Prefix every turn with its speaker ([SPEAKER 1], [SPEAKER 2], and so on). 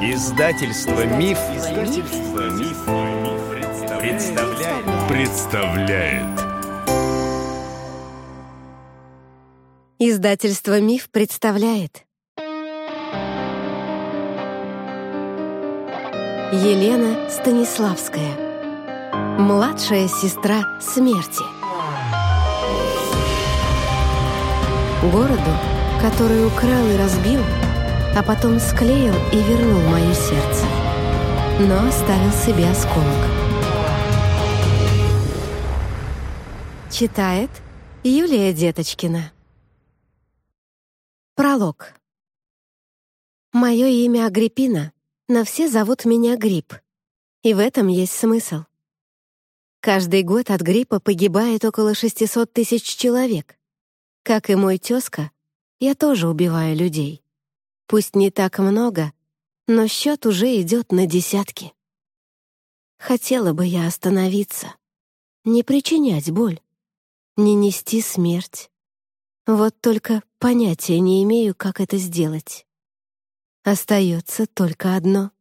[SPEAKER 1] Издательство Миф, Издательство Миф, представляет. представляет.
[SPEAKER 2] Издательство Миф представляет. Елена Станиславская. Младшая сестра смерти. Городу, который украл и разбил, а потом склеил и вернул мое сердце, но оставил себе осколок. Читает Юлия Деточкина. Пролог. Мое имя Агриппина, но все зовут меня Грипп. И в этом есть смысл. Каждый год от гриппа погибает около 600 тысяч человек. Как и мой тезка, я тоже убиваю людей. Пусть не так много, но счет уже идет на десятки. Хотела бы я остановиться, не причинять боль, не нести смерть. Вот только понятия не имею, как это сделать. Остается только одно